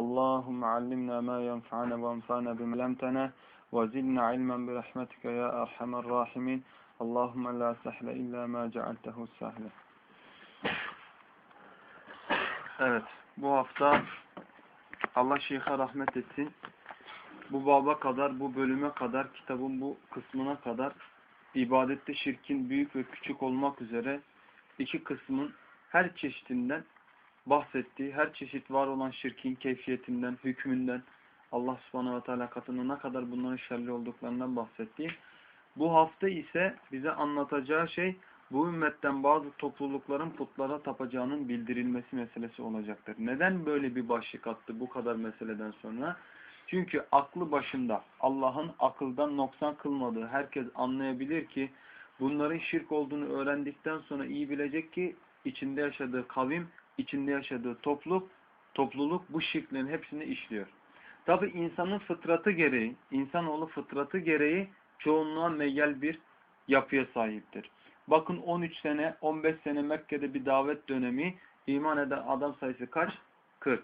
اللهم علمنا ما ينفعنا وانفعنا بما علمتنا وزدنا علما برحمتك يا أرحم الراحمين اللهم لا سهل إلا ما جعلته سهلا Evet, bu hafta Allah şeyha rahmet etsin. Bu baba kadar, bu bölüme kadar, kitabın bu kısmına kadar ibadette şirkin büyük ve küçük olmak üzere iki kısmın her çeşitinden bahsettiği, her çeşit var olan şirkin keyfiyetinden, hükmünden, Allah subhanahu ve teala katında ne kadar bunların şerli olduklarından bahsettiği. Bu hafta ise bize anlatacağı şey bu ümmetten bazı toplulukların putlara tapacağının bildirilmesi meselesi olacaktır. Neden böyle bir başlık attı bu kadar meseleden sonra? Çünkü aklı başında Allah'ın akıldan noksan kılmadığı herkes anlayabilir ki bunların şirk olduğunu öğrendikten sonra iyi bilecek ki içinde yaşadığı kavim, içinde yaşadığı topluluk, topluluk bu şirklerin hepsini işliyor. Tabi insanın fıtratı gereği, insanoğlu fıtratı gereği çoğunluğa meyyal bir yapıya sahiptir. Bakın 13 sene, 15 sene Mekke'de bir davet dönemi, iman eden adam sayısı kaç? 40.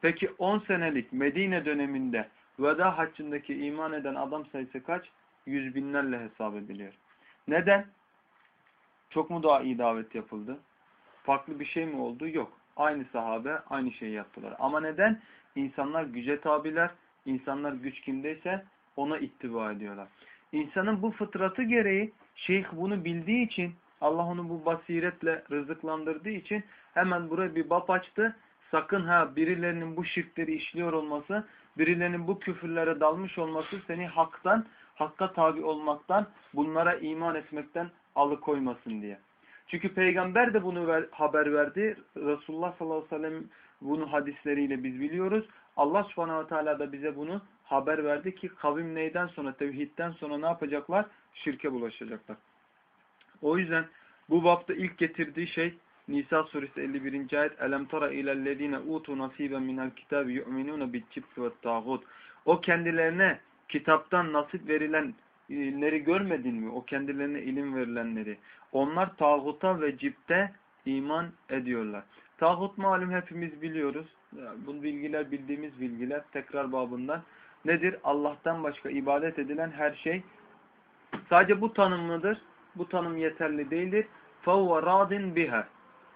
Peki 10 senelik Medine döneminde veda haccındaki iman eden adam sayısı kaç? Yüz binlerle hesap ediliyor. Neden? Çok mu daha iyi davet yapıldı? Farklı bir şey mi oldu? Yok. Aynı sahabe aynı şeyi yaptılar. Ama neden? İnsanlar güce tabiler. İnsanlar güç kimdeyse ona ittiba ediyorlar. İnsanın bu fıtratı gereği şeyh bunu bildiği için Allah onu bu basiretle rızıklandırdığı için hemen buraya bir bab açtı. Sakın ha birilerinin bu şirkleri işliyor olması, birilerinin bu küfürlere dalmış olması seni haktan, hakka tabi olmaktan, bunlara iman etmekten alıkoymasın diye. Çünkü peygamber de bunu ver, haber verdi. Resulullah sallallahu aleyhi ve sellem bunu hadisleriyle biz biliyoruz. Allah subhanahu ve teala da bize bunu haber verdi ki kavim neyden sonra, tevhidden sonra ne yapacaklar? Şirke bulaşacaklar. O yüzden bu bapta ilk getirdiği şey Nisa suresi 51. ayet Elem tara ilellezine utu nasiben minel kitabi yu'minuna bi'cibti ve tağut O kendilerine kitaptan nasip verilenleri görmedin mi? O kendilerine ilim verilenleri. Onlar tağuta ve cipte iman ediyorlar. Tağut malum hepimiz biliyoruz. Bu bilgiler bildiğimiz bilgiler tekrar babından. Nedir? Allah'tan başka ibadet edilen her şey. Sadece bu tanım mıdır? Bu tanım yeterli değildir. فَوَّ رَادٍ بِهَا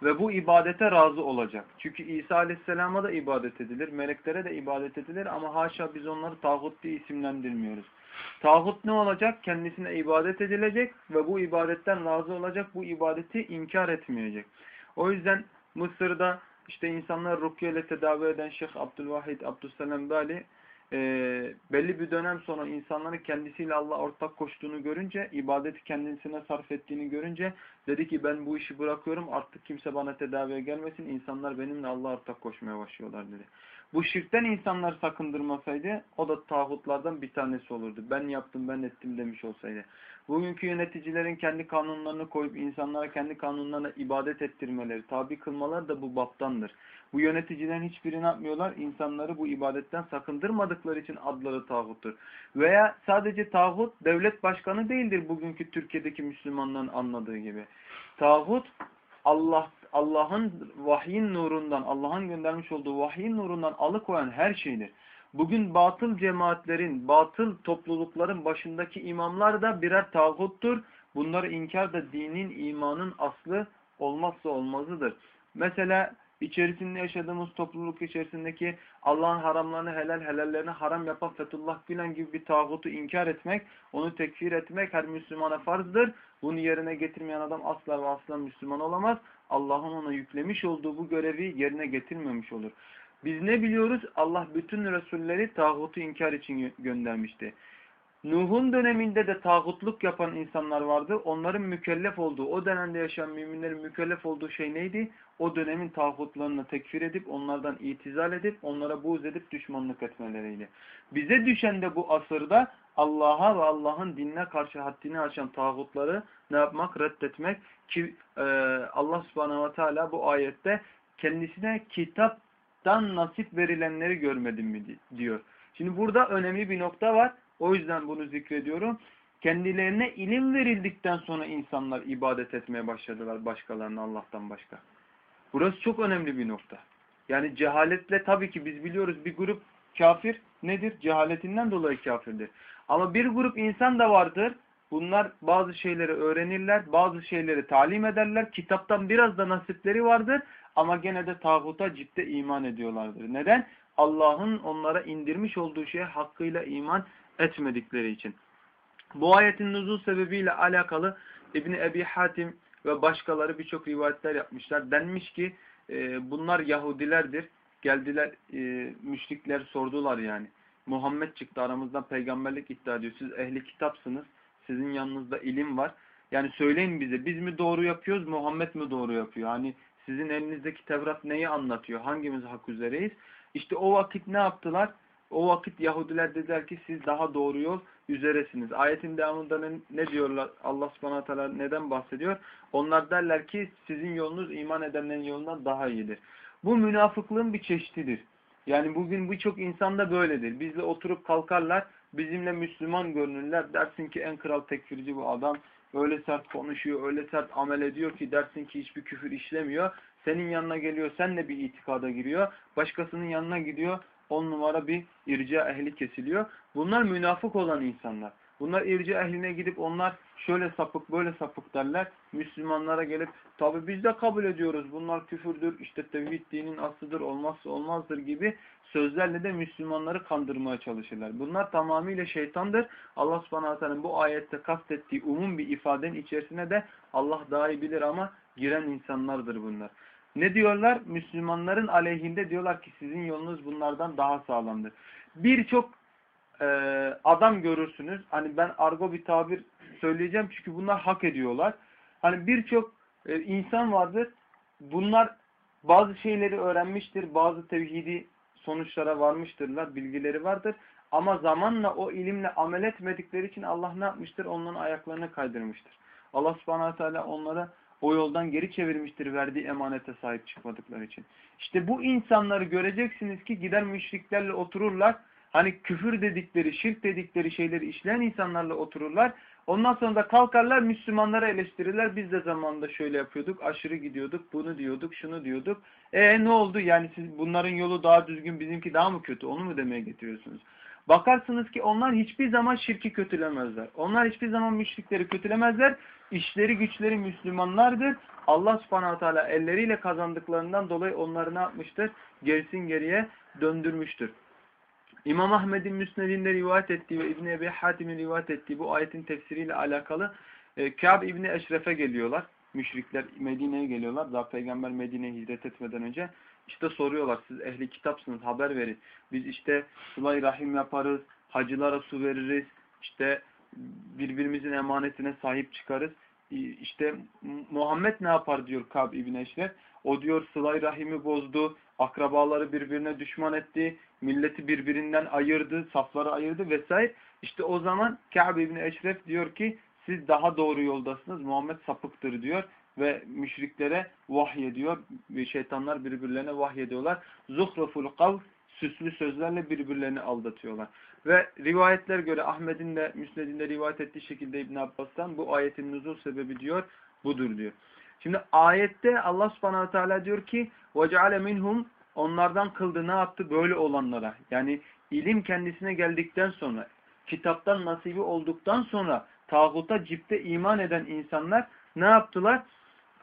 ve bu ibadete razı olacak. Çünkü İsa Aleyhisselam'a da ibadet edilir. Meleklere de ibadet edilir. Ama haşa biz onları tağut diye isimlendirmiyoruz. Tağut ne olacak? Kendisine ibadet edilecek ve bu ibadetten razı olacak. Bu ibadeti inkar etmeyecek. O yüzden Mısır'da işte insanlar rukiye ile tedavi eden Şeyh Abdülvahid Abdüsselam Bali e, belli bir dönem sonra insanların kendisiyle Allah ortak koştuğunu görünce, ibadeti kendisine sarf ettiğini görünce dedi ki ben bu işi bırakıyorum artık kimse bana tedaviye gelmesin insanlar benimle Allah ortak koşmaya başlıyorlar dedi. Bu şirkten insanlar sakındırmasaydı o da tağutlardan bir tanesi olurdu. Ben yaptım ben ettim demiş olsaydı. Bugünkü yöneticilerin kendi kanunlarını koyup insanlara kendi kanunlarına ibadet ettirmeleri, tabi kılmaları da bu baptandır. Bu yöneticilerin hiçbirini yapmıyorlar. İnsanları bu ibadetten sakındırmadıkları için adları tağuttur. Veya sadece tağut devlet başkanı değildir bugünkü Türkiye'deki Müslümanların anladığı gibi. Tağut Allah Allah'ın vahyin nurundan, Allah'ın göndermiş olduğu vahyin nurundan alıkoyan her şeydir. Bugün batıl cemaatlerin, batıl toplulukların başındaki imamlar da birer tağuttur. Bunları inkar da dinin, imanın aslı olmazsa olmazıdır. Mesela içerisinde yaşadığımız topluluk içerisindeki Allah'ın haramlarını helal, helallerini haram yapan Fethullah Gülen gibi bir tağutu inkar etmek, onu tekfir etmek her Müslümana farzdır. Bunu yerine getirmeyen adam asla ve asla Müslüman olamaz. Allah'ın ona yüklemiş olduğu bu görevi yerine getirmemiş olur. Biz ne biliyoruz? Allah bütün Resulleri tağutu inkar için göndermişti. Nuh'un döneminde de tağutluk yapan insanlar vardı. Onların mükellef olduğu, o dönemde yaşayan müminlerin mükellef olduğu şey neydi? O dönemin tağutlarını tekfir edip, onlardan itizal edip, onlara buğz edip düşmanlık etmeleriydi. Bize düşen de bu asırda Allah'a ve Allah'ın dinine karşı haddini aşan tağutları ne yapmak? Reddetmek. Ki e, Allah subhanahu ve teala bu ayette kendisine kitaptan nasip verilenleri görmedim mi diyor. Şimdi burada önemli bir nokta var. O yüzden bunu zikrediyorum. Kendilerine ilim verildikten sonra insanlar ibadet etmeye başladılar başkalarına Allah'tan başka. Burası çok önemli bir nokta. Yani cehaletle tabii ki biz biliyoruz bir grup kafir nedir? Cehaletinden dolayı kafirdir. Ama bir grup insan da vardır. Bunlar bazı şeyleri öğrenirler, bazı şeyleri talim ederler. Kitaptan biraz da nasipleri vardır ama gene de tağuta ciddi iman ediyorlardır. Neden? Allah'ın onlara indirmiş olduğu şeye hakkıyla iman etmedikleri için. Bu ayetin nuzul sebebiyle alakalı İbni Ebi Hatim ve başkaları birçok rivayetler yapmışlar. Denmiş ki e, bunlar Yahudilerdir. Geldiler e, müşrikler sordular yani. Muhammed çıktı aramızdan peygamberlik iddia ediyor. Siz ehli kitapsınız. Sizin yanınızda ilim var. Yani söyleyin bize biz mi doğru yapıyoruz Muhammed mi doğru yapıyor? Hani sizin elinizdeki Tevrat neyi anlatıyor? Hangimiz hak üzereyiz? İşte o vakit ne yaptılar? O vakit Yahudiler dediler ki siz daha doğru yol üzeresiniz. Ayetin devamında ne, ne diyorlar? Allah subhanahu teala neden bahsediyor? Onlar derler ki sizin yolunuz iman edenlerin yolundan daha iyidir. Bu münafıklığın bir çeşididir. Yani bugün birçok insan da böyledir. Bizle oturup kalkarlar, bizimle Müslüman görünürler. Dersin ki en kral tekfirci bu adam. Öyle sert konuşuyor, öyle sert amel ediyor ki dersin ki hiçbir küfür işlemiyor. Senin yanına geliyor, senle bir itikada giriyor. Başkasının yanına gidiyor, on numara bir irca ehli kesiliyor. Bunlar münafık olan insanlar. Bunlar irca ehline gidip onlar şöyle sapık böyle sapık derler. Müslümanlara gelip tabi biz de kabul ediyoruz bunlar küfürdür işte tevhid dinin aslıdır olmazsa olmazdır gibi sözlerle de Müslümanları kandırmaya çalışırlar. Bunlar tamamıyla şeytandır. Allah subhanahu teala bu ayette kastettiği umum bir ifadenin içerisine de Allah daha iyi bilir ama giren insanlardır bunlar. Ne diyorlar? Müslümanların aleyhinde diyorlar ki sizin yolunuz bunlardan daha sağlamdır. Birçok e, adam görürsünüz. Hani ben argo bir tabir söyleyeceğim çünkü bunlar hak ediyorlar. Hani birçok e, insan vardır. Bunlar bazı şeyleri öğrenmiştir. Bazı tevhidi sonuçlara varmıştırlar. Bilgileri vardır. Ama zamanla o ilimle amel etmedikleri için Allah ne yapmıştır? Onların ayaklarını kaydırmıştır. Allah subhanahu teala onlara o yoldan geri çevirmiştir verdiği emanete sahip çıkmadıkları için. İşte bu insanları göreceksiniz ki gider müşriklerle otururlar. Hani küfür dedikleri, şirk dedikleri şeyleri işleyen insanlarla otururlar. Ondan sonra da kalkarlar Müslümanları eleştirirler. Biz de zamanında şöyle yapıyorduk, aşırı gidiyorduk, bunu diyorduk, şunu diyorduk. E ne oldu? Yani siz bunların yolu daha düzgün, bizimki daha mı kötü? Onu mu demeye getiriyorsunuz? Bakarsınız ki onlar hiçbir zaman şirki kötülemezler. Onlar hiçbir zaman müşrikleri kötülemezler. İşleri güçleri Müslümanlardır. Allah subhanahu teala elleriyle kazandıklarından dolayı onları ne yapmıştır? Gerisin geriye döndürmüştür. İmam Ahmed'in Müsned'inde rivayet ettiği ve İbn Ebi Hatim'in rivayet ettiği bu ayetin tefsiriyle alakalı e, Kâb İbni Eşref'e geliyorlar. Müşrikler Medine'ye geliyorlar. Daha peygamber Medine'ye hicret etmeden önce. İşte soruyorlar siz ehli kitapsınız haber verin. Biz işte sulay rahim yaparız, hacılara su veririz, işte birbirimizin emanetine sahip çıkarız. İşte Muhammed ne yapar diyor Kab İbni Eşref. O diyor sılay rahimi bozdu, akrabaları birbirine düşman etti, Milleti birbirinden ayırdı, safları ayırdı vesaire. İşte o zaman Ka'b ibn Eşref diyor ki siz daha doğru yoldasınız. Muhammed sapıktır diyor ve müşriklere vahyediyor. Şeytanlar birbirlerine vahyediyorlar. Zuhruful kavl süslü sözlerle birbirlerini aldatıyorlar. Ve rivayetler göre Ahmet'in de Müsned'in rivayet ettiği şekilde İbn Abbas'tan bu ayetin nüzul sebebi diyor budur diyor. Şimdi ayette Allah Subhanahu Teala diyor ki: "Vecale minhum Onlardan kıldı ne yaptı? Böyle olanlara. Yani ilim kendisine geldikten sonra, kitaptan nasibi olduktan sonra tağuta cipte iman eden insanlar ne yaptılar?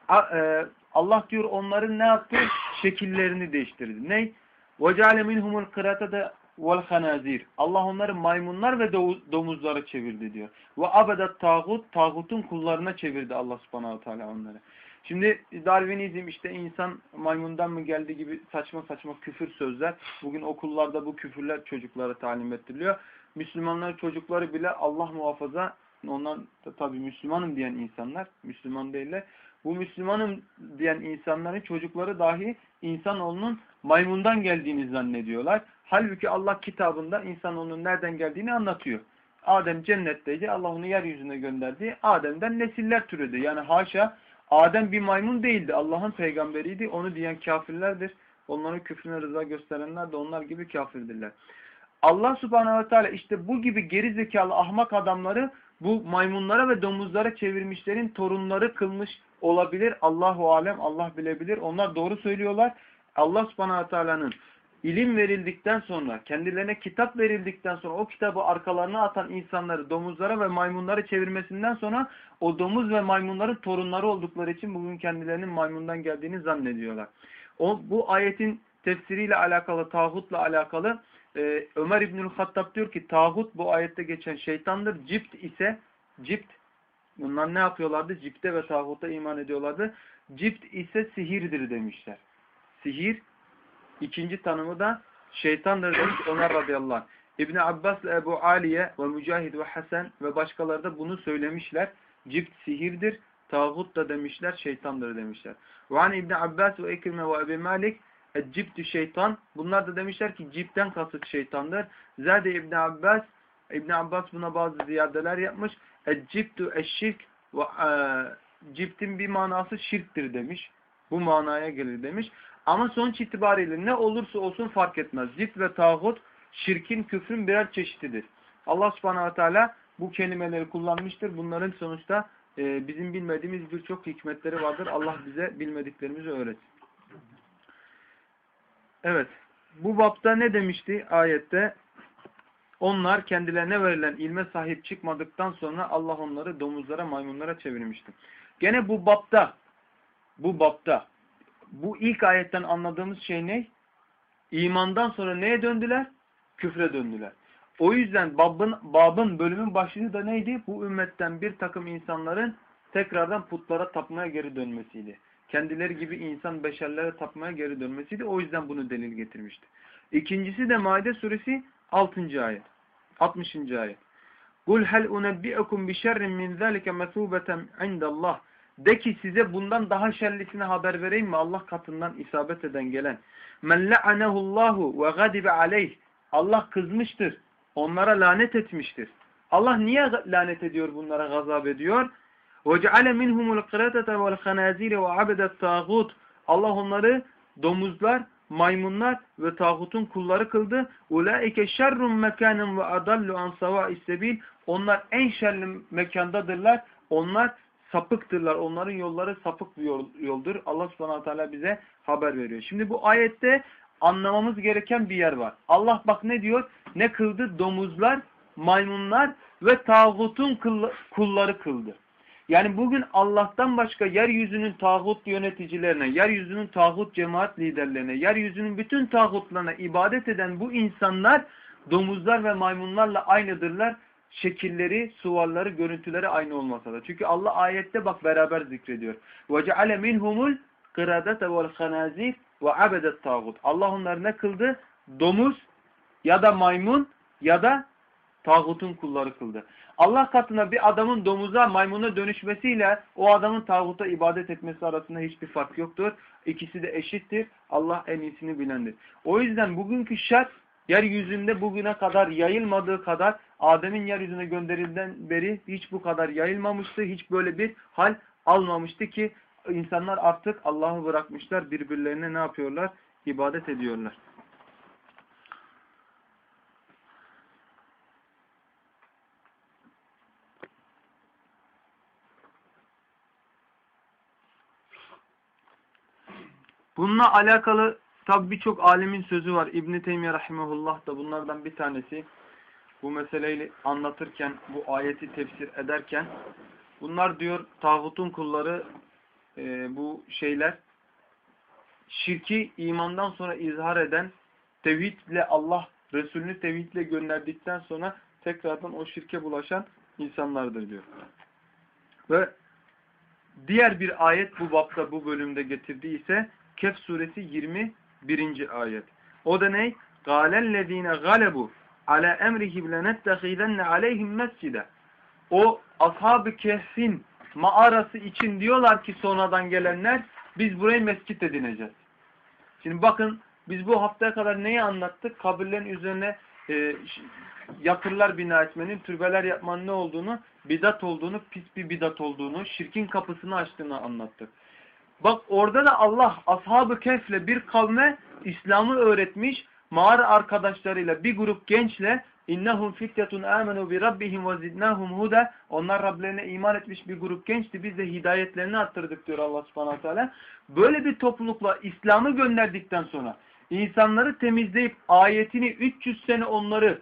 A, e, Allah diyor onların ne yaptı? Şekillerini değiştirdi. Ne? وَجَعَلَ مِنْهُمُ الْقِرَاتَةَ وَالْخَنَازِيرِ Allah onları maymunlar ve domuzlara çevirdi diyor. Ve abedet tağut, tağutun kullarına çevirdi Allah subhanahu teala onları. Şimdi Darwinizm işte insan maymundan mı geldi gibi saçma saçma küfür sözler. Bugün okullarda bu küfürler çocuklara talim ettiriliyor. Müslümanların çocukları bile Allah muhafaza ondan tabi Müslümanım diyen insanlar, Müslüman değiller. Bu Müslümanım diyen insanların çocukları dahi insanoğlunun maymundan geldiğini zannediyorlar. Halbuki Allah kitabında insanoğlunun nereden geldiğini anlatıyor. Adem cennetteydi. Allah onu yeryüzüne gönderdi. Adem'den nesiller türedi. Yani haşa Adem bir maymun değildi. Allah'ın peygamberiydi. Onu diyen kafirlerdir. Onların küfrüne rıza gösterenler de onlar gibi kafirdirler. Allah subhanehu ve teala işte bu gibi geri ahmak adamları bu maymunlara ve domuzlara çevirmişlerin torunları kılmış olabilir. Allahu alem Allah bilebilir. Onlar doğru söylüyorlar. Allah subhanahu teala'nın ilim verildikten sonra, kendilerine kitap verildikten sonra o kitabı arkalarına atan insanları domuzlara ve maymunlara çevirmesinden sonra o domuz ve maymunların torunları oldukları için bugün kendilerinin maymundan geldiğini zannediyorlar. O, bu ayetin tefsiriyle alakalı, tağutla alakalı e, Ömer İbnül Hattab diyor ki tağut bu ayette geçen şeytandır. Cipt ise cipt bunlar ne yapıyorlardı? Cipte ve tağuta iman ediyorlardı. Cipt ise sihirdir demişler. Sihir ikinci tanımı da şeytandır demiş Ömer radıyallahu anh. İbni Abbas ile Ebu Aliye ve Mücahid ve Hasan ve başkaları da bunu söylemişler. Cipt sihirdir. Tağut da demişler, şeytandır demişler. Ve an İbni Abbas ve Ekrime ve Ebu Malik Ciptü şeytan. Bunlar da demişler ki cipten kasıt şeytandır. Zade İbn Abbas İbn Abbas buna bazı ziyadeler yapmış. Ciptü eşşirk ve e, ciptin bir manası şirktir demiş. Bu manaya gelir demiş. Ama sonuç itibariyle ne olursa olsun fark etmez. Cipt ve tağut şirkin, küfrün birer çeşididir. Allah subhanahu ve teala bu kelimeleri kullanmıştır. Bunların sonuçta e, bizim bilmediğimiz birçok hikmetleri vardır. Allah bize bilmediklerimizi öğretsin. Evet. Bu bapta ne demişti ayette? Onlar kendilerine verilen ilme sahip çıkmadıktan sonra Allah onları domuzlara, maymunlara çevirmişti. Gene bu bapta, bu bapta, bu ilk ayetten anladığımız şey ne? İmandan sonra neye döndüler? Küfre döndüler. O yüzden babın, babın bölümün başlığı da neydi? Bu ümmetten bir takım insanların tekrardan putlara tapmaya geri dönmesiydi kendileri gibi insan beşerlere tapmaya geri dönmesiydi. O yüzden bunu delil getirmişti. İkincisi de Maide suresi 6. ayet. 60. ayet. Kul hel unebbi'ekum bi şerrin min zalike mesubeten indallah. De ki size bundan daha şerlisine haber vereyim mi? Allah katından isabet eden gelen. Men la'anehullahu ve gadibe aleyh. Allah kızmıştır. Onlara lanet etmiştir. Allah niye lanet ediyor bunlara gazap ediyor? وَجَعَلَ مِنْهُمُ الْقِرَدَةَ وَالْخَنَازِيرَ وَعَبَدَ الطَّاغُوتِ Allah onları domuzlar, maymunlar ve tağutun kulları kıldı. اُولَٰئِكَ شَرٌ مَكَانًا وَاَضَلُّ عَنْ سَوَاءِ السَّب۪يلِ Onlar en şerli mekandadırlar. Onlar sapıktırlar. Onların yolları sapık bir yol, yoldur. Allah subhanahu teala bize haber veriyor. Şimdi bu ayette anlamamız gereken bir yer var. Allah bak ne diyor? Ne kıldı? Domuzlar, maymunlar ve tağutun kulları kıldı. Yani bugün Allah'tan başka yeryüzünün tağut yöneticilerine, yeryüzünün tağut cemaat liderlerine, yeryüzünün bütün tağutlarına ibadet eden bu insanlar domuzlar ve maymunlarla aynıdırlar Şekilleri, suvarları, görüntüleri aynı olmasa da. Çünkü Allah ayette bak beraber zikrediyor. وَجَعَلَ مِنْهُمُ الْقِرَادَةَ وَالْخَنَازِيرِ وَعَبَدَ الطَّاغُوتِ Allah onları ne kıldı? Domuz ya da maymun ya da tağutun kulları kıldı. Allah katına bir adamın domuza, maymuna dönüşmesiyle o adamın tağuta ibadet etmesi arasında hiçbir fark yoktur. İkisi de eşittir. Allah en iyisini bilendir. O yüzden bugünkü şart yeryüzünde bugüne kadar yayılmadığı kadar Adem'in yeryüzüne gönderilden beri hiç bu kadar yayılmamıştı. Hiç böyle bir hal almamıştı ki insanlar artık Allah'ı bırakmışlar. Birbirlerine ne yapıyorlar? İbadet ediyorlar. Bununla alakalı tabi birçok alimin sözü var. İbn-i Teymiye Rahimahullah da bunlardan bir tanesi Bu meseleyi anlatırken, bu ayeti tefsir ederken bunlar diyor tağutun kulları e, bu şeyler şirki imandan sonra izhar eden, tevhidle Allah Resulünü tevhidle gönderdikten sonra tekrardan o şirke bulaşan insanlardır diyor. Ve diğer bir ayet bu bapta bu bölümde getirdiği ise Kehf suresi 21. ayet. O da ne? قَالَ الَّذ۪ينَ غَلَبُوا ala emrihi lenettehidanne aleyhim mescide. O ashab-ı kehfin mağarası için diyorlar ki sonradan gelenler biz burayı mescit edineceğiz. Şimdi bakın biz bu haftaya kadar neyi anlattık? Kabirlerin üzerine e, yatırlar bina etmenin, türbeler yapmanın ne olduğunu, bidat olduğunu, pis bir bidat olduğunu, şirkin kapısını açtığını anlattık. Bak orada da Allah ashab-ı kefle bir kavme İslam'ı öğretmiş mağara arkadaşlarıyla bir grup gençle innahum fityatun amenu bi rabbihim ve zidnahum huda onlar Rablerine iman etmiş bir grup gençti. Biz de hidayetlerini arttırdık diyor Allah Subhanahu teala. Böyle bir toplulukla İslam'ı gönderdikten sonra insanları temizleyip ayetini 300 sene onları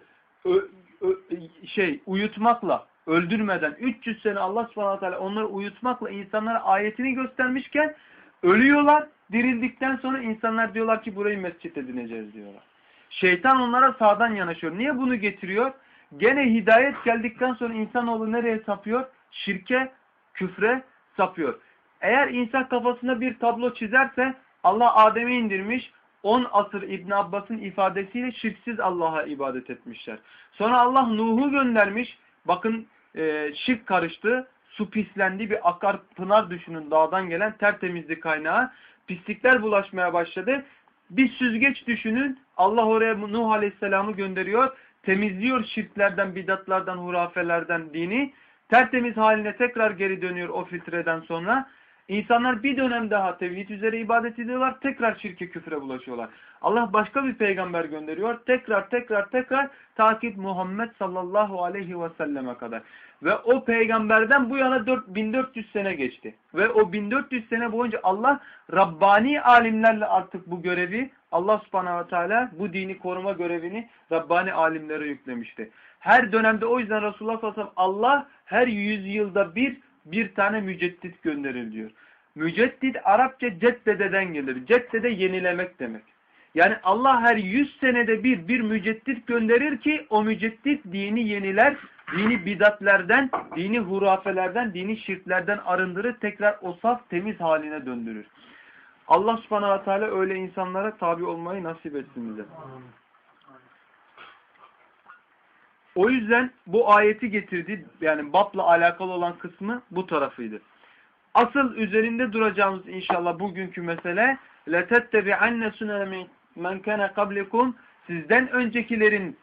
şey uyutmakla öldürmeden 300 sene Allah Subhanahu teala onları uyutmakla insanlara ayetini göstermişken ölüyorlar. Dirildikten sonra insanlar diyorlar ki burayı mescit edineceğiz diyorlar. Şeytan onlara sağdan yanaşıyor. Niye bunu getiriyor? Gene hidayet geldikten sonra insanoğlu nereye sapıyor? Şirke, küfre sapıyor. Eğer insan kafasında bir tablo çizerse Allah Adem'i indirmiş. 10 asır İbn Abbas'ın ifadesiyle şirksiz Allah'a ibadet etmişler. Sonra Allah Nuh'u göndermiş. Bakın e, şirk karıştı. Su pislendi. Bir akar pınar düşünün dağdan gelen tertemizlik kaynağı. Pislikler bulaşmaya başladı. Bir süzgeç düşünün. Allah oraya Nuh Aleyhisselam'ı gönderiyor. Temizliyor şirklerden, bidatlardan, hurafelerden dini. Tertemiz haline tekrar geri dönüyor o filtreden sonra. İnsanlar bir dönem daha tevhid üzere ibadet ediyorlar. Tekrar şirke küfre bulaşıyorlar. Allah başka bir peygamber gönderiyor. Tekrar tekrar tekrar takip Muhammed sallallahu aleyhi ve selleme kadar. Ve o peygamberden bu yana 1400 sene geçti. Ve o 1400 sene boyunca Allah Rabbani alimlerle artık bu görevi Allah subhanahu ve teala bu dini koruma görevini Rabbani alimlere yüklemişti. Her dönemde o yüzden Resulullah sallallahu aleyhi ve sellem Allah her yüzyılda bir bir tane müceddit gönderir diyor. Müceddit Arapça ceddededen gelir. Ceddede yenilemek demek. Yani Allah her yüz senede bir bir müceddit gönderir ki o müceddit dini yeniler, dini bidatlerden, dini hurafelerden, dini şirklerden arındırır, tekrar o saf temiz haline döndürür. Allah subhanahu wa ta'ala öyle insanlara tabi olmayı nasip etsin bize. O yüzden bu ayeti getirdi. Yani babla alakalı olan kısmı bu tarafıydı. Asıl üzerinde duracağımız inşallah bugünkü mesele لَتَتَّبِعَنَّ سُنَنَ مَنْ كَانَ قَبْلِكُمْ Sizden öncekilerin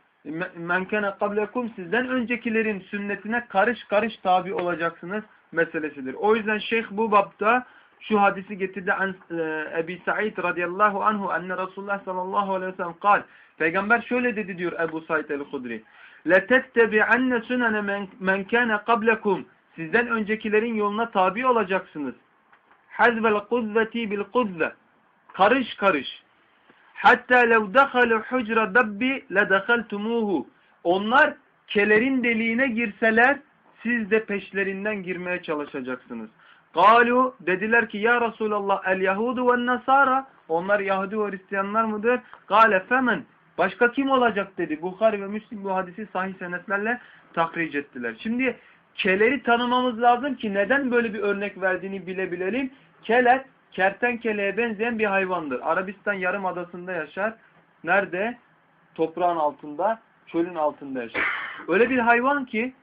men kana qablakum sizden öncekilerin sünnetine karış karış tabi olacaksınız meselesidir. O yüzden şeyh bu babda şu hadisi getirdi an e, Ebi Sa'id radıyallahu anhu enne Resulullah sallallahu aleyhi ve sellem kal. Peygamber şöyle dedi diyor Ebu Said el-Hudri. لَتَتَّبِعَنَّ سُنَنَ مَنْ كَانَ قَبْلَكُمْ Sizden öncekilerin yoluna tabi olacaksınız. حَزْبَ الْقُذَّةِ بِالْقُذَّةِ Karış karış. Hatta lev dakhalu hucra dabbi ledakhaltumuhu. Onlar kelerin deliğine girseler siz de peşlerinden girmeye çalışacaksınız. Galu dediler ki ya Resulallah el Yahudu ve Nasara onlar Yahudi ve Hristiyanlar mıdır? Gale femen başka kim olacak dedi. Bukhari ve Müslim bu hadisi sahih senetlerle tahric ettiler. Şimdi keleri tanımamız lazım ki neden böyle bir örnek verdiğini bilebilelim. Keler kertenkeleye benzeyen bir hayvandır. Arabistan yarım adasında yaşar. Nerede? Toprağın altında, çölün altında yaşar. Öyle bir hayvan ki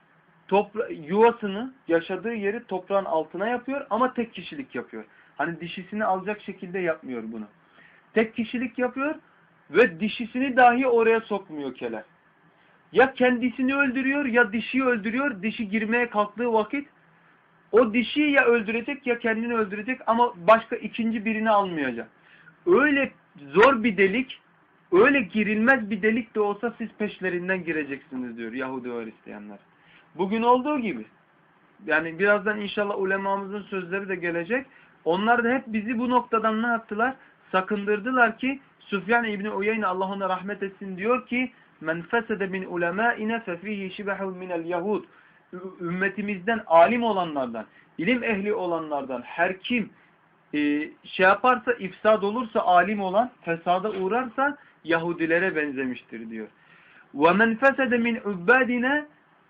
topra yuvasını, yaşadığı yeri toprağın altına yapıyor ama tek kişilik yapıyor. Hani dişisini alacak şekilde yapmıyor bunu. Tek kişilik yapıyor ve dişisini dahi oraya sokmuyor keler. Ya kendisini öldürüyor ya dişiyi öldürüyor. Dişi girmeye kalktığı vakit o dişiyi ya öldürecek ya kendini öldürecek ama başka ikinci birini almayacak. Öyle zor bir delik, öyle girilmez bir delik de olsa siz peşlerinden gireceksiniz diyor Yahudi ve Hristiyanlar. Bugün olduğu gibi. Yani birazdan inşallah ulemamızın sözleri de gelecek. Onlar da hep bizi bu noktadan ne yaptılar? Sakındırdılar ki Süfyan İbni Uyeyne Allah ona rahmet etsin diyor ki men fesede min ulemâine fefihi şibehun minel yahud ümmetimizden alim olanlardan, ilim ehli olanlardan her kim e, şey yaparsa, ifsad olursa, alim olan, fesada uğrarsa Yahudilere benzemiştir diyor. وَمَنْ فَسَدَ مِنْ عُبَّادِنَا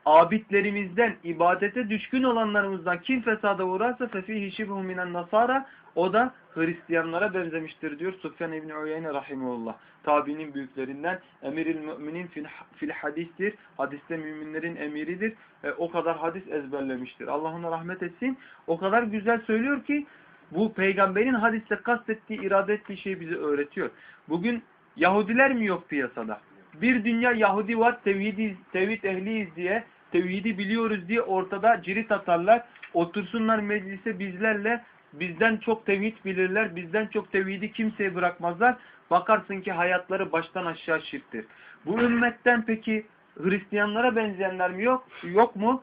abidlerimizden, ibadete düşkün olanlarımızdan kim fesada uğrarsa fefihi şibhu minen nasara o da Hristiyanlara benzemiştir diyor Sufyan İbni Uyeyne Rahimullah. Tabinin büyüklerinden emiril müminin fil, hadistir. Hadiste müminlerin emiridir. E, o kadar hadis ezberlemiştir. Allah ona rahmet etsin. O kadar güzel söylüyor ki bu peygamberin hadiste kastettiği, irade ettiği şeyi bize öğretiyor. Bugün Yahudiler mi yok piyasada? Bir dünya Yahudi var, tevhidiz, tevhid ehliyiz diye tevhidi biliyoruz diye ortada cirit atarlar. Otursunlar meclise bizlerle, bizden çok tevhid bilirler, bizden çok tevhidi kimseye bırakmazlar. Bakarsın ki hayatları baştan aşağı şirktir. Bu ümmetten peki Hristiyanlara benzeyenler mi yok? Yok mu?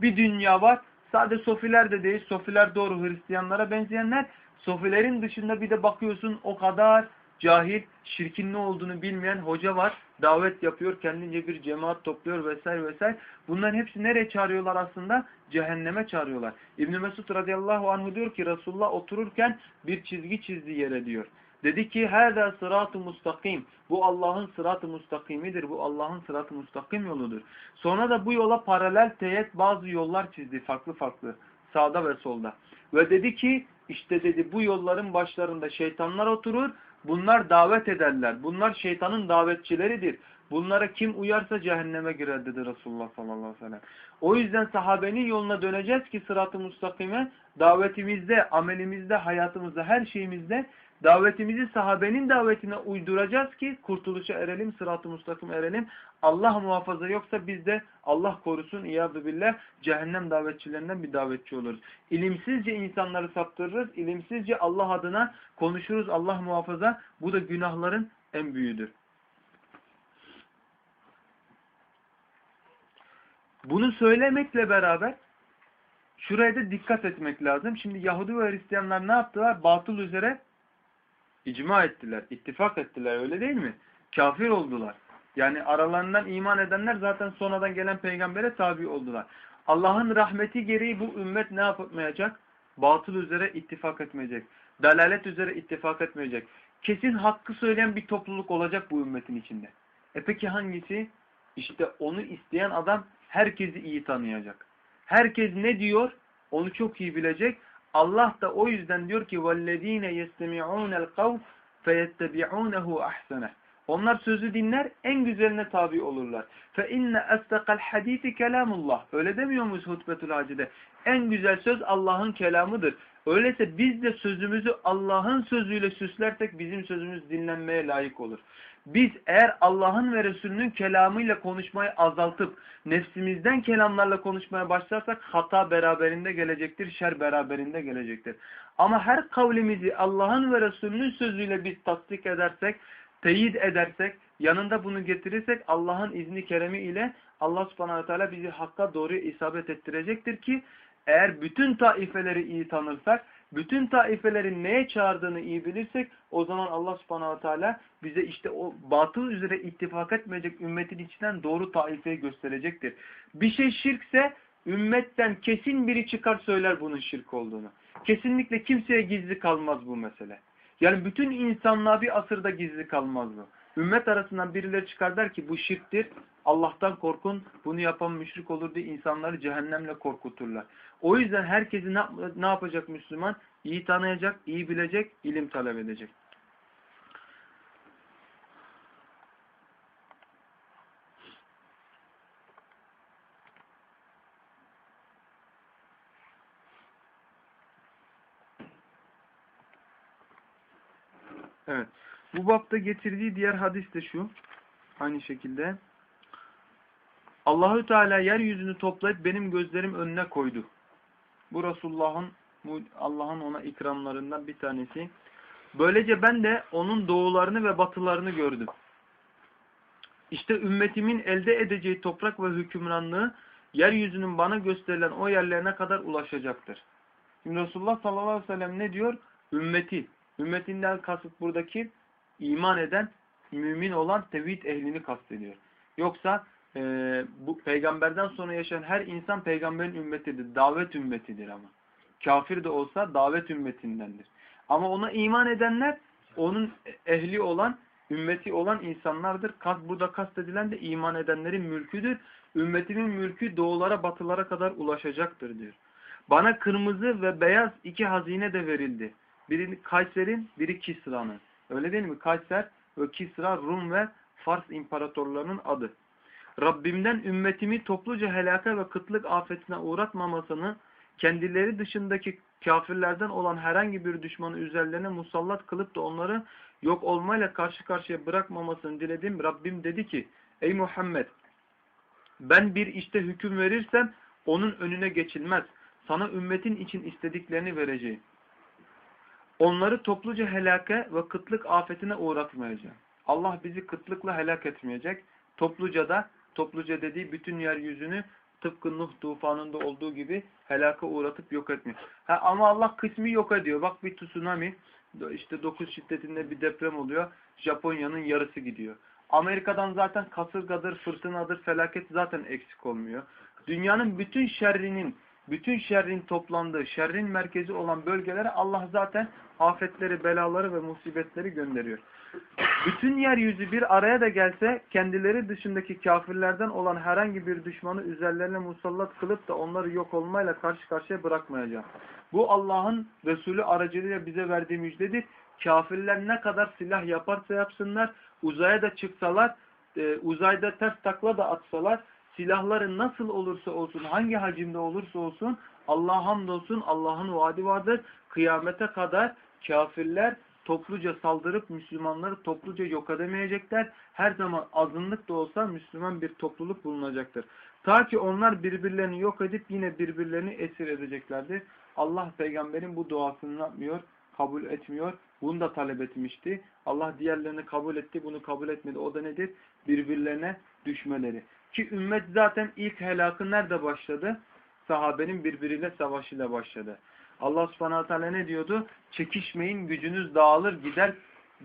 Bir dünya var. Sadece sofiler de değil. Sofiler doğru Hristiyanlara benzeyenler. Sofilerin dışında bir de bakıyorsun o kadar cahil, şirkin ne olduğunu bilmeyen hoca var. Davet yapıyor, kendince bir cemaat topluyor vesaire vesaire. Bunların hepsi nereye çağırıyorlar aslında? Cehenneme çağırıyorlar. İbn Mesud radıyallahu anhu diyor ki Resulullah otururken bir çizgi çizdi yere diyor. Dedi ki hâzâ sırat-ı mustakim. Bu Allah'ın sırat-ı mustakimidir. Bu Allah'ın sırat-ı mustakim yoludur. Sonra da bu yola paralel teğet bazı yollar çizdi farklı farklı. Sağda ve solda. Ve dedi ki işte dedi bu yolların başlarında şeytanlar oturur. Bunlar davet ederler. Bunlar şeytanın davetçileridir. Bunlara kim uyarsa cehenneme girer dedi Resulullah sallallahu aleyhi ve sellem. O yüzden sahabenin yoluna döneceğiz ki sırat-ı mustakime davetimizde, amelimizde, hayatımızda, her şeyimizde davetimizi sahabenin davetine uyduracağız ki kurtuluşa erelim, sırat-ı mustakim erelim. Allah muhafaza yoksa biz de Allah korusun iyadu billah cehennem davetçilerinden bir davetçi oluruz. İlimsizce insanları saptırırız, ilimsizce Allah adına konuşuruz Allah muhafaza. Bu da günahların en büyüğüdür. Bunu söylemekle beraber şuraya da dikkat etmek lazım. Şimdi Yahudi ve Hristiyanlar ne yaptılar? Batıl üzere icma ettiler, ittifak ettiler öyle değil mi? Kafir oldular. Yani aralarından iman edenler zaten sonradan gelen peygambere tabi oldular. Allah'ın rahmeti gereği bu ümmet ne yapmayacak? Batıl üzere ittifak etmeyecek. Dalalet üzere ittifak etmeyecek. Kesin hakkı söyleyen bir topluluk olacak bu ümmetin içinde. E peki hangisi? İşte onu isteyen adam herkesi iyi tanıyacak. Herkes ne diyor? Onu çok iyi bilecek. Allah da o yüzden diyor ki وَالَّذ۪ينَ يَسْتَمِعُونَ الْقَوْمِ فَيَتَّبِعُونَهُ أَحْسَنَهُ Onlar sözü dinler, en güzeline tabi olurlar. فَاِنَّ أَسْتَقَ الْحَد۪يثِ كَلَامُ اللّٰهِ Öyle demiyor muyuz hutbetül hacide? En güzel söz Allah'ın kelamıdır. Öyleyse biz de sözümüzü Allah'ın sözüyle süslersek bizim sözümüz dinlenmeye layık olur. Biz eğer Allah'ın ve Resulünün kelamıyla konuşmayı azaltıp nefsimizden kelamlarla konuşmaya başlarsak hata beraberinde gelecektir, şer beraberinde gelecektir. Ama her kavlimizi Allah'ın ve Resulünün sözüyle biz tasdik edersek, teyit edersek, yanında bunu getirirsek Allah'ın izni keremi ile Allah subhanahu teala bizi hakka doğru isabet ettirecektir ki eğer bütün taifeleri iyi tanırsak, bütün taifelerin neye çağırdığını iyi bilirsek o zaman Allah subhanahu teala bize işte o batıl üzere ittifak etmeyecek ümmetin içinden doğru taifeyi gösterecektir. Bir şey şirkse ümmetten kesin biri çıkar söyler bunun şirk olduğunu. Kesinlikle kimseye gizli kalmaz bu mesele. Yani bütün insanlığa bir asırda gizli kalmaz bu. Ümmet arasından birileri çıkar der ki bu şirktir. Allah'tan korkun. Bunu yapan müşrik olur diye insanları cehennemle korkuturlar. O yüzden herkesi ne, yapacak Müslüman? İyi tanıyacak, iyi bilecek, ilim talep edecek. Evet. Bu bapta getirdiği diğer hadis de şu. Aynı şekilde. Allahü Teala yeryüzünü toplayıp benim gözlerim önüne koydu. Bu Resulullah'ın Allah'ın ona ikramlarından bir tanesi. Böylece ben de onun doğularını ve batılarını gördüm. İşte ümmetimin elde edeceği toprak ve hükümranlığı yeryüzünün bana gösterilen o yerlerine kadar ulaşacaktır. Şimdi Resulullah sallallahu aleyhi ve sellem ne diyor? Ümmeti. Ümmetinden kasıt buradaki iman eden, mümin olan tevhid ehlini kastediyor. Yoksa e, bu peygamberden sonra yaşayan her insan peygamberin ümmetidir. Davet ümmetidir ama. Kafir de olsa davet ümmetindendir. Ama ona iman edenler onun ehli olan, ümmeti olan insanlardır. Kas, burada kastedilen de iman edenlerin mülküdür. Ümmetimin mülkü doğulara batılara kadar ulaşacaktır diyor. Bana kırmızı ve beyaz iki hazine de verildi. Biri Kayser'in, biri Kisra'nın. Öyle değil mi? Kayser ve Kisra Rum ve Fars imparatorlarının adı. Rabbimden ümmetimi topluca helaka ve kıtlık afetine uğratmamasını, kendileri dışındaki kafirlerden olan herhangi bir düşmanı üzerlerine musallat kılıp da onları yok olmayla karşı karşıya bırakmamasını diledim. Rabbim dedi ki, ey Muhammed ben bir işte hüküm verirsem onun önüne geçilmez. Sana ümmetin için istediklerini vereceğim. Onları topluca helake ve kıtlık afetine uğratmayacağım. Allah bizi kıtlıkla helak etmeyecek. Topluca da, topluca dediği bütün yeryüzünü tıpkı Nuh tufanında olduğu gibi helaka uğratıp yok etmiyor. Ha, ama Allah kısmi yok ediyor. Bak bir tsunami, işte 9 şiddetinde bir deprem oluyor. Japonya'nın yarısı gidiyor. Amerika'dan zaten kasırgadır, fırtınadır, felaket zaten eksik olmuyor. Dünyanın bütün şerrinin, bütün şerrin toplandığı, şerrin merkezi olan bölgelere Allah zaten afetleri, belaları ve musibetleri gönderiyor. Bütün yeryüzü bir araya da gelse kendileri dışındaki kafirlerden olan herhangi bir düşmanı üzerlerine musallat kılıp da onları yok olmayla karşı karşıya bırakmayacak. Bu Allah'ın Resulü aracılığıyla bize verdiği müjdedir. Kafirler ne kadar silah yaparsa yapsınlar, uzaya da çıksalar, e, uzayda ters takla da atsalar, silahları nasıl olursa olsun, hangi hacimde olursa olsun, Allah'a hamdolsun, Allah'ın vaadi vardır. Kıyamete kadar kafirler topluca saldırıp Müslümanları topluca yok edemeyecekler. Her zaman azınlık da olsa Müslüman bir topluluk bulunacaktır. Ta ki onlar birbirlerini yok edip yine birbirlerini esir edeceklerdir. Allah peygamberin bu duasını yapmıyor, kabul etmiyor. Bunu da talep etmişti. Allah diğerlerini kabul etti, bunu kabul etmedi. O da nedir? Birbirlerine düşmeleri. Ki ümmet zaten ilk helakı nerede başladı? Sahabenin birbiriyle savaşıyla başladı. Allah subhanahu teala ne diyordu? Çekişmeyin gücünüz dağılır gider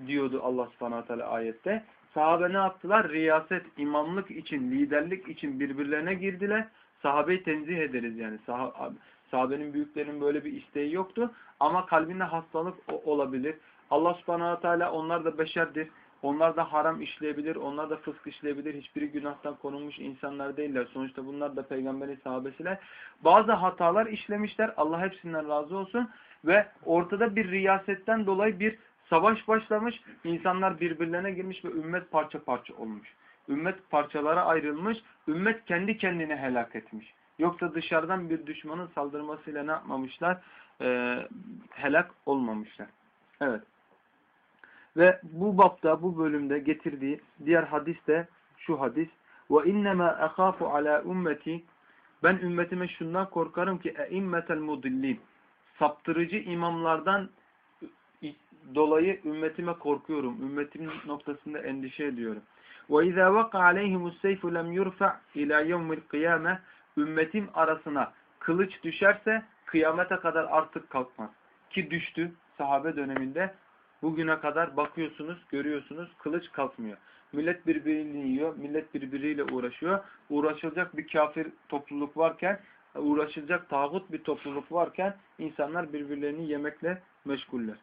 diyordu Allah subhanahu teala ayette. Sahabe ne yaptılar? Riyaset, imamlık için, liderlik için birbirlerine girdiler. Sahabeyi tenzih ederiz yani. Sah sahabenin büyüklerinin böyle bir isteği yoktu. Ama kalbinde hastalık olabilir. Allah subhanahu teala onlar da beşerdir. Onlar da haram işleyebilir, onlar da fısk işleyebilir. Hiçbiri günahtan konulmuş insanlar değiller. Sonuçta bunlar da peygamberin sahabesiler. Bazı hatalar işlemişler. Allah hepsinden razı olsun. Ve ortada bir riyasetten dolayı bir savaş başlamış. İnsanlar birbirlerine girmiş ve ümmet parça parça olmuş. Ümmet parçalara ayrılmış. Ümmet kendi kendine helak etmiş. Yoksa dışarıdan bir düşmanın saldırmasıyla ne yapmamışlar? Ee, helak olmamışlar. Evet. Ve bu bapta, bu bölümde getirdiği diğer hadis de şu hadis. Ve innema akhafu ala ümmeti ben ümmetime şundan korkarım ki eimmetel mudillin saptırıcı imamlardan dolayı ümmetime korkuyorum. Ümmetim noktasında endişe ediyorum. Ve izâ vaka aleyhimus seyfu lem yurfa ila yevmil kıyame ümmetim arasına kılıç düşerse kıyamete kadar artık kalkmaz. Ki düştü sahabe döneminde Bugüne kadar bakıyorsunuz, görüyorsunuz kılıç kalkmıyor. Millet birbirini yiyor, millet birbiriyle uğraşıyor. Uğraşılacak bir kafir topluluk varken, uğraşılacak tağut bir topluluk varken insanlar birbirlerini yemekle meşguller.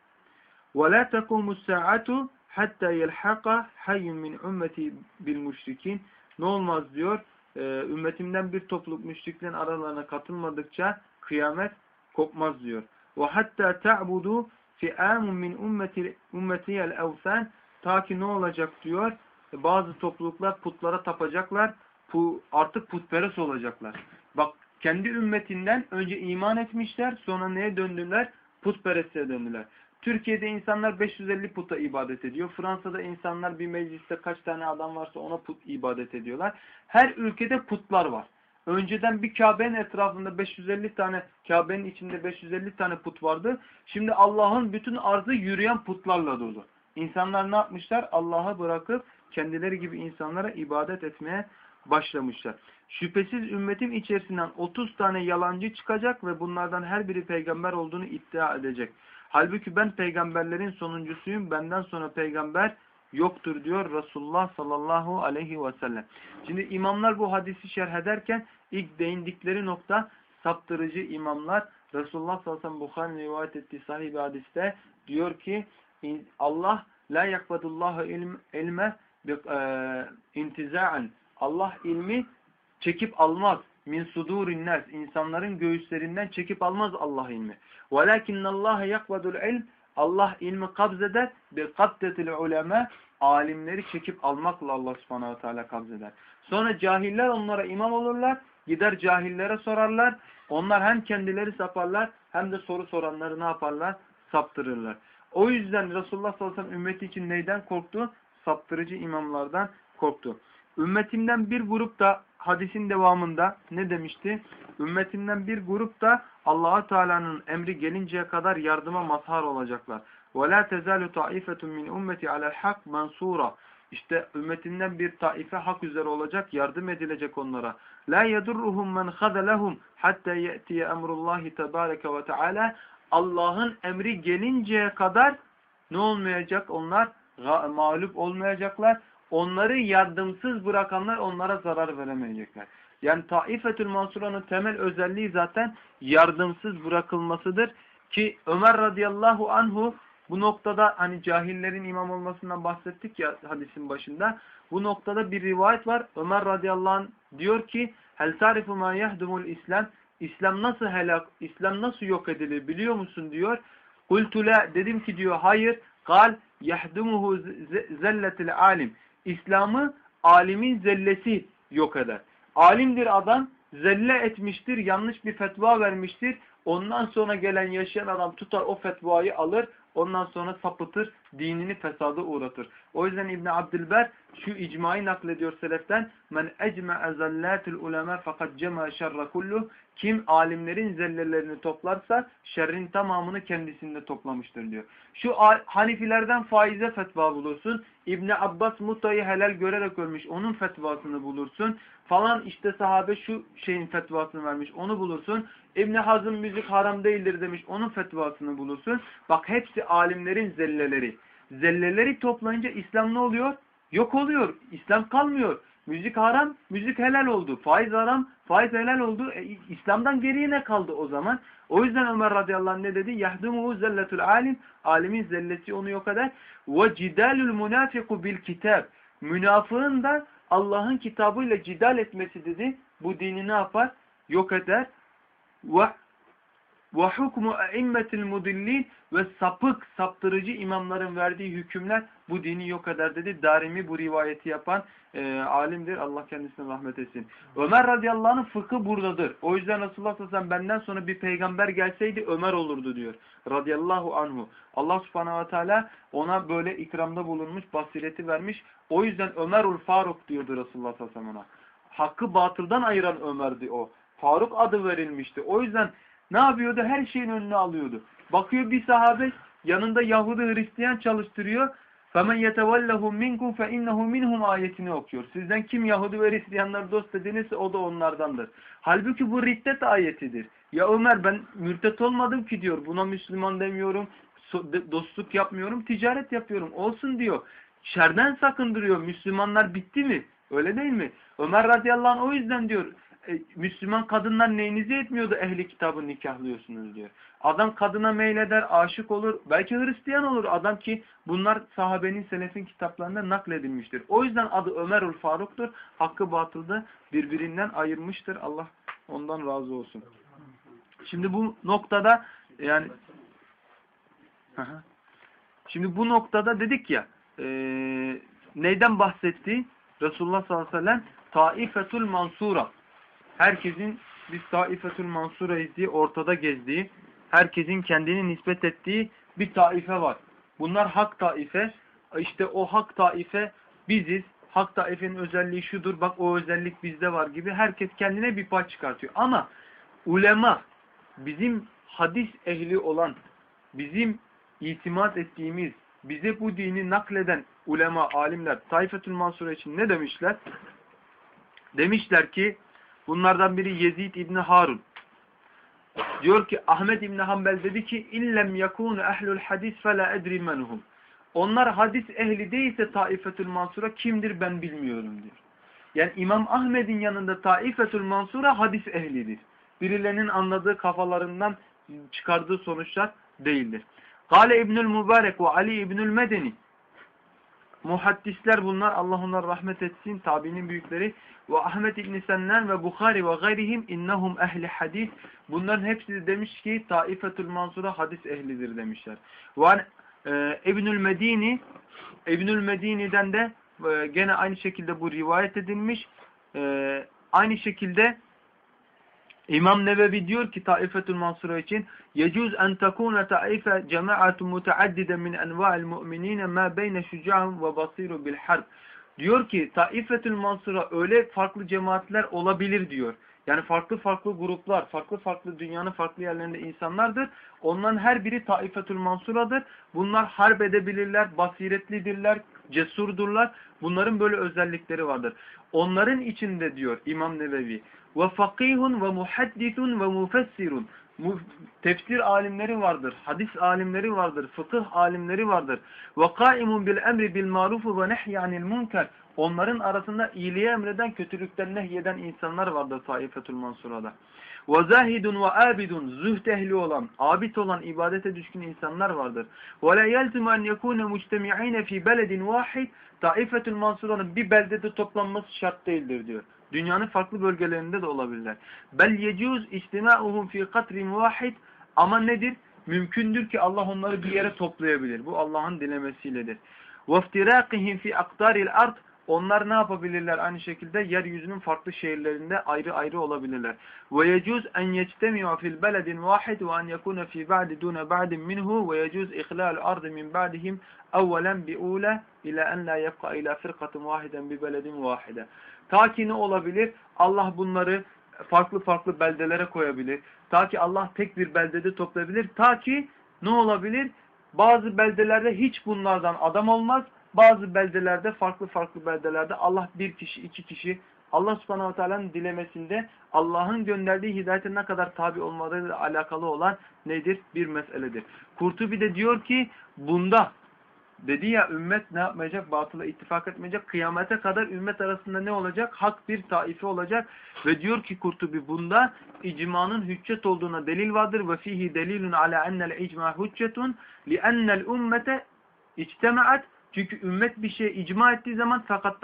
وَلَا تَقُمُ السَّاعَةُ hatta yelhaka hayyun min ümmeti bil müşrikin. Ne olmaz diyor. E, ümmetimden bir topluluk müşriklerin aralarına katılmadıkça kıyamet kopmaz diyor. Ve hatta ta'budu fi'amun min ümmeti ümmetiyel evsen ta ki ne olacak diyor bazı topluluklar putlara tapacaklar pu, artık putperest olacaklar bak kendi ümmetinden önce iman etmişler sonra neye döndüler putperestliğe döndüler Türkiye'de insanlar 550 puta ibadet ediyor. Fransa'da insanlar bir mecliste kaç tane adam varsa ona put ibadet ediyorlar. Her ülkede putlar var. Önceden bir Kabe'nin etrafında 550 tane, Kabe'nin içinde 550 tane put vardı. Şimdi Allah'ın bütün arzı yürüyen putlarla dolu. İnsanlar ne yapmışlar? Allah'a bırakıp kendileri gibi insanlara ibadet etmeye başlamışlar. Şüphesiz ümmetim içerisinden 30 tane yalancı çıkacak ve bunlardan her biri peygamber olduğunu iddia edecek. Halbuki ben peygamberlerin sonuncusuyum. Benden sonra peygamber yoktur diyor Resulullah sallallahu aleyhi ve sellem. Şimdi imamlar bu hadisi şerh ederken ilk değindikleri nokta saptırıcı imamlar. Resulullah sallallahu aleyhi ve sellem Bukhari'nin rivayet ettiği sahih bir hadiste diyor ki Allah la yakbadullahu ilm, ilme e, intiza'an. Allah ilmi çekip almaz. Min sudurin nas. İnsanların göğüslerinden çekip almaz Allah ilmi. Velakinne Allah yakbadul ilm. Allah ilmi kabzeder. Bir kabdetil ulema alimleri çekip almakla Allah subhanahu teala kabzeder. Sonra cahiller onlara imam olurlar. Gider cahillere sorarlar. Onlar hem kendileri saparlar hem de soru soranları ne yaparlar? Saptırırlar. O yüzden Resulullah sallallahu aleyhi ve sellem ümmeti için neyden korktu? Saptırıcı imamlardan korktu. Ümmetimden bir grup da hadisin devamında ne demişti? Ümmetimden bir grup da allah Teala'nın emri gelinceye kadar yardıma mazhar olacaklar. وَلَا تَزَالُ طَائِفَةٌ مِنْ اُمَّتِ عَلَى الْحَقِّ مَنْصُورًا İşte ümmetinden bir taife hak üzere olacak, yardım edilecek onlara. لَا يَدُرُّهُمْ مَنْ خَذَلَهُمْ حَتَّى يَأْتِيَ اَمْرُ اللّٰهِ تَبَارَكَ وَتَعَالَى Allah'ın emri gelinceye kadar ne olmayacak? Onlar mağlup olmayacaklar. Onları yardımsız bırakanlar onlara zarar veremeyecekler. Yani Taifetül Mansura'nın temel özelliği zaten yardımsız bırakılmasıdır. Ki Ömer radıyallahu anhu bu noktada hani cahillerin imam olmasından bahsettik ya hadisin başında. Bu noktada bir rivayet var. Ömer radıyallahu anh diyor ki Hel tarifu ma yahdumul İslam İslam nasıl helak, İslam nasıl yok edilir biliyor musun diyor. Kultu la dedim ki diyor hayır. Kal yahdumuhu zelletil alim. İslam'ı alimin zellesi yok eder. Alimdir adam, zelle etmiştir, yanlış bir fetva vermiştir. Ondan sonra gelen yaşayan adam tutar o fetvayı alır, ondan sonra sapıtır, dinini fesada uğratır. O yüzden İbn Abdülber şu icmayı naklediyor seleften. Men ecme'e zellatul ulema fakat cema şerra kullu. Kim alimlerin zellelerini toplarsa şerrin tamamını kendisinde toplamıştır diyor. Şu Hanifilerden faize fetva bulursun. İbn Abbas mutayı helal görerek ölmüş. Onun fetvasını bulursun. Falan işte sahabe şu şeyin fetvasını vermiş. Onu bulursun. İbn Hazm müzik haram değildir demiş. Onun fetvasını bulursun. Bak hepsi alimlerin zelleleri. Zelleleri toplayınca İslam ne oluyor? Yok oluyor. İslam kalmıyor. Müzik haram, müzik helal oldu. Faiz haram, faiz helal oldu. E, İslam'dan geriye ne kaldı o zaman? O yüzden Ömer radıyallahu anh ne dedi? Yahdumuhu zelletul alim. Alimin zellesi onu yok eder. Ve cidalul munafiku bil kitab. Münafığın da Allah'ın kitabıyla cidal etmesi dedi. Bu dini ne yapar? Yok eder. Ve hukmu e'immetil mudillin ve sapık, saptırıcı imamların verdiği hükümler bu dini yok eder dedi. Darimi bu rivayeti yapan e, alimdir. Allah kendisine rahmet etsin. Ömer radıyallahu anh'ın fıkı buradadır. O yüzden Resulullah sallallahu benden sonra bir peygamber gelseydi Ömer olurdu diyor. Radıyallahu anhu. Allah subhanahu ve teala ona böyle ikramda bulunmuş, basireti vermiş. O yüzden Ömerul Faruk diyordu Resulullah sallallahu aleyhi ve sellem Hakkı batıldan ayıran Ömer'di o. Faruk adı verilmişti. O yüzden ne yapıyordu? Her şeyin önüne alıyordu. Bakıyor bir sahabe yanında Yahudi Hristiyan çalıştırıyor. فَمَنْ يَتَوَلَّهُمْ مِنْكُمْ فَاِنَّهُ مِنْهُمْ ayetini okuyor. Sizden kim Yahudi ve Hristiyanları dost edinirse o da onlardandır. Halbuki bu riddet ayetidir. Ya Ömer ben mürtet olmadım ki diyor. Buna Müslüman demiyorum. Dostluk yapmıyorum. Ticaret yapıyorum. Olsun diyor. Şerden sakındırıyor. Müslümanlar bitti mi? Öyle değil mi? Ömer radıyallahu anh o yüzden diyor e, Müslüman kadınlar neyinizi etmiyordu ehli kitabı nikahlıyorsunuz diyor. Adam kadına meyleder, aşık olur, belki Hristiyan olur adam ki bunlar sahabenin selefin kitaplarında nakledilmiştir. O yüzden adı Ömerül Faruk'tur. Hakkı batılda birbirinden ayırmıştır. Allah ondan razı olsun. Şimdi bu noktada yani Şimdi bu noktada dedik ya e, neyden bahsetti? Resulullah sallallahu aleyhi ve sellem Taifetul Mansura herkesin biz Taifetül Mansura'yız diye ortada gezdiği, herkesin kendini nispet ettiği bir taife var. Bunlar hak taife. İşte o hak taife biziz. Hak taifenin özelliği şudur, bak o özellik bizde var gibi herkes kendine bir pay çıkartıyor. Ama ulema, bizim hadis ehli olan, bizim itimat ettiğimiz, bize bu dini nakleden ulema, alimler, Taifetül Mansura için ne demişler? Demişler ki, Bunlardan biri Yezid İbni Harun. Diyor ki Ahmet İbni Hanbel dedi ki illem yakunu ehlul hadis fela edri menhum. Onlar hadis ehli değilse Taifetül Mansura kimdir ben bilmiyorum diyor. Yani İmam Ahmet'in yanında Taifetül Mansura hadis ehlidir. Birilerinin anladığı kafalarından çıkardığı sonuçlar değildir. Kale İbnül Mübarek ve Ali İbnül Medeni Muhaddisler bunlar Allah onlara rahmet etsin tabiinin büyükleri ve Ahmet İbn Sennan ve Bukhari ve gayrihim innahum ehli hadis bunların hepsi de demiş ki Taifetül Mansura hadis ehlidir demişler. Ve e, İbnül Medini İbnül Medini'den de e, gene aynı şekilde bu rivayet edilmiş. E, aynı şekilde İmam Nevevi diyor ki Taifetül Mansura için yecuz en tekune taife cemaatun mutaaddide min enva'il mu'minine ma beyne şuca'un ve basiru bil harb. Diyor ki Taifetül Mansura öyle farklı cemaatler olabilir diyor. Yani farklı farklı gruplar, farklı farklı dünyanın farklı yerlerinde insanlardır. Onların her biri Taifetül Mansura'dır. Bunlar harp edebilirler, basiretlidirler, cesurdurlar. Bunların böyle özellikleri vardır. Onların içinde diyor İmam Nevevi ve fakihun ve muhaddithun ve mufessirun tefsir alimleri vardır, hadis alimleri vardır, fıkıh alimleri vardır. Ve kaimun bil emri bil marufu ve nehyanil munker. Onların arasında iyiliği emreden, kötülükten nehyeden insanlar vardır Taifetül Mansura'da. Ve zahidun ve abidun zühd ehli olan, abid olan, ibadete düşkün insanlar vardır. Ve la yelzimu en yekune mujtemi'ine fi beledin vahid. Taifetül Mansura'nın bir beldede toplanması şart değildir diyor. Dünyanın farklı bölgelerinde de olabilirler. Bel yecuz istima'uhum fi katrin vahid. Ama nedir? Mümkündür ki Allah onları bir yere toplayabilir. Bu Allah'ın dilemesiyledir. وَافْتِرَاقِهِمْ fi aktaril ard. Onlar ne yapabilirler aynı şekilde? Yeryüzünün farklı şehirlerinde ayrı ayrı olabilirler. وَيَجُوزْ أَنْ يَجْتَمِعَ فِي الْبَلَدٍ وَاحِدٍ وَأَنْ يَكُونَ فِي بَعْدِ دُونَ بَعْدٍ مِنْهُ وَيَجُوزْ إِخْلَالُ الْأَرْضِ مِنْ بَعْدِهِمْ أَوَّلًا بِأُولَى إِلَى أَنْ لَا يَبْقَى إِلَى فِرْقَةٍ وَاحِدًا بِبَلَدٍ وَاحِدًا Ta ki ne olabilir? Allah bunları farklı farklı beldelere koyabilir. Ta ki Allah tek bir beldede toplayabilir. Ta ki ne olabilir? Bazı beldelerde hiç bunlardan adam olmaz. Bazı beldelerde farklı farklı beldelerde Allah bir kişi, iki kişi Allah subhanahu teala'nın dilemesinde Allah'ın gönderdiği hidayete ne kadar tabi olmadığıyla alakalı olan nedir? Bir meseledir. Kurtubi de diyor ki bunda Dedi ya ümmet ne yapmayacak? Batıla ittifak etmeyecek. Kıyamete kadar ümmet arasında ne olacak? Hak bir taife olacak. Ve diyor ki Kurtubi bunda icmanın hüccet olduğuna delil vardır. Ve fihi delilun ala ennel icma hüccetun li ennel ümmete içtemaat çünkü ümmet bir şeye icma ettiği zaman fakat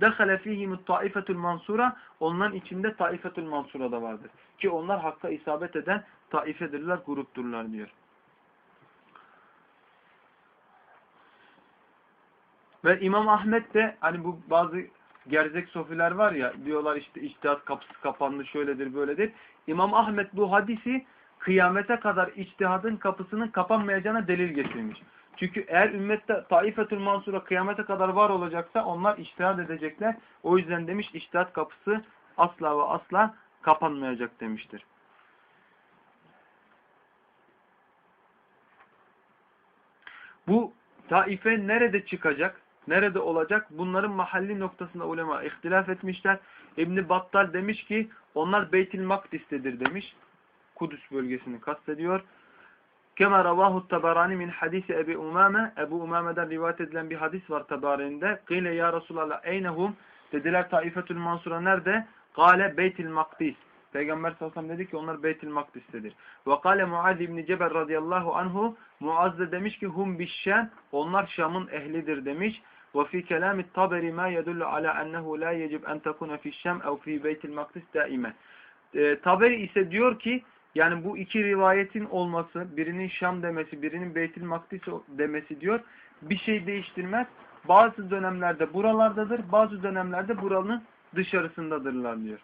dehale fihimut taifetul mansura onların içinde taifetul mansura da vardır. Ki onlar hakka isabet eden taifedirler, grupturlar diyor. Ve İmam Ahmet de hani bu bazı gerzek sofiler var ya diyorlar işte içtihat kapısı kapandı şöyledir böyledir. İmam Ahmet bu hadisi kıyamete kadar içtihadın kapısının kapanmayacağına delil getirmiş. Çünkü eğer ümmette taifetül mansura kıyamete kadar var olacaksa onlar içtihad edecekler. O yüzden demiş içtihat kapısı asla ve asla kapanmayacak demiştir. Bu taife nerede çıkacak? Nerede olacak? Bunların mahalli noktasında ulema ihtilaf etmişler. İbn Battal demiş ki onlar Beytil Makdis'tedir demiş. Kudüs bölgesini kastediyor. Kema ravahu tabarani min hadisi Ebu Umame. Ebu Umame'den rivayet edilen bir hadis var tabarinde. Kile ya Resulallah eynehum. Dediler Taifetül Mansura nerede? Kale Beytil Makdis. Peygamber sallallahu aleyhi dedi ki onlar Beytil Makdis'tedir. Ve kale Muaz İbni Cebel radıyallahu anhu Muaz da demiş ki hum bişşen onlar Şam'ın ehlidir demiş. وفي كلام الطبري ما يدل على أنه لا يجب أن تكون في الشام أو في بيت المقدس دائما. E, Taberi ise diyor ki yani bu iki rivayetin olması, birinin Şam demesi, birinin Beytül Makdis demesi diyor, bir şey değiştirmez. Bazı dönemlerde buralardadır, bazı dönemlerde buranın dışarısındadırlar diyor.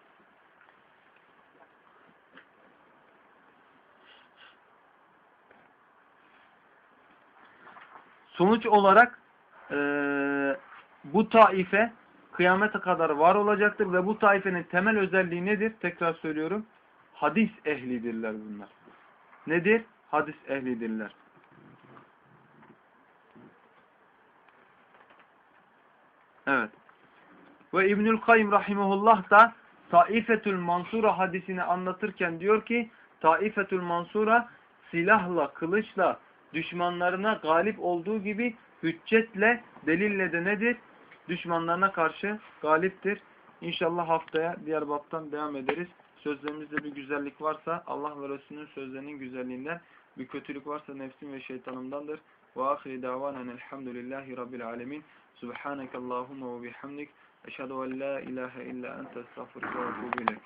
Sonuç olarak e, bu taife kıyamete kadar var olacaktır ve bu taifenin temel özelliği nedir? Tekrar söylüyorum. Hadis ehlidirler bunlar. Nedir? Hadis ehlidirler. Evet. Ve İbnül Kayyum rahimahullah da Taifetül Mansura hadisini anlatırken diyor ki Taifetül Mansura silahla, kılıçla düşmanlarına galip olduğu gibi hüccetle, delille de nedir? Düşmanlarına karşı galiptir. İnşallah haftaya diğer baptan devam ederiz. Sözlerimizde bir güzellik varsa Allah ve Resulünün sözlerinin güzelliğinden, bir kötülük varsa nefsim ve şeytanımdandır. Ve ahiri davanen elhamdülillahi rabbil alemin. Subhaneke Allahumma ve bihamdik. Eşhedü en la ilahe illa ente estağfurke ve.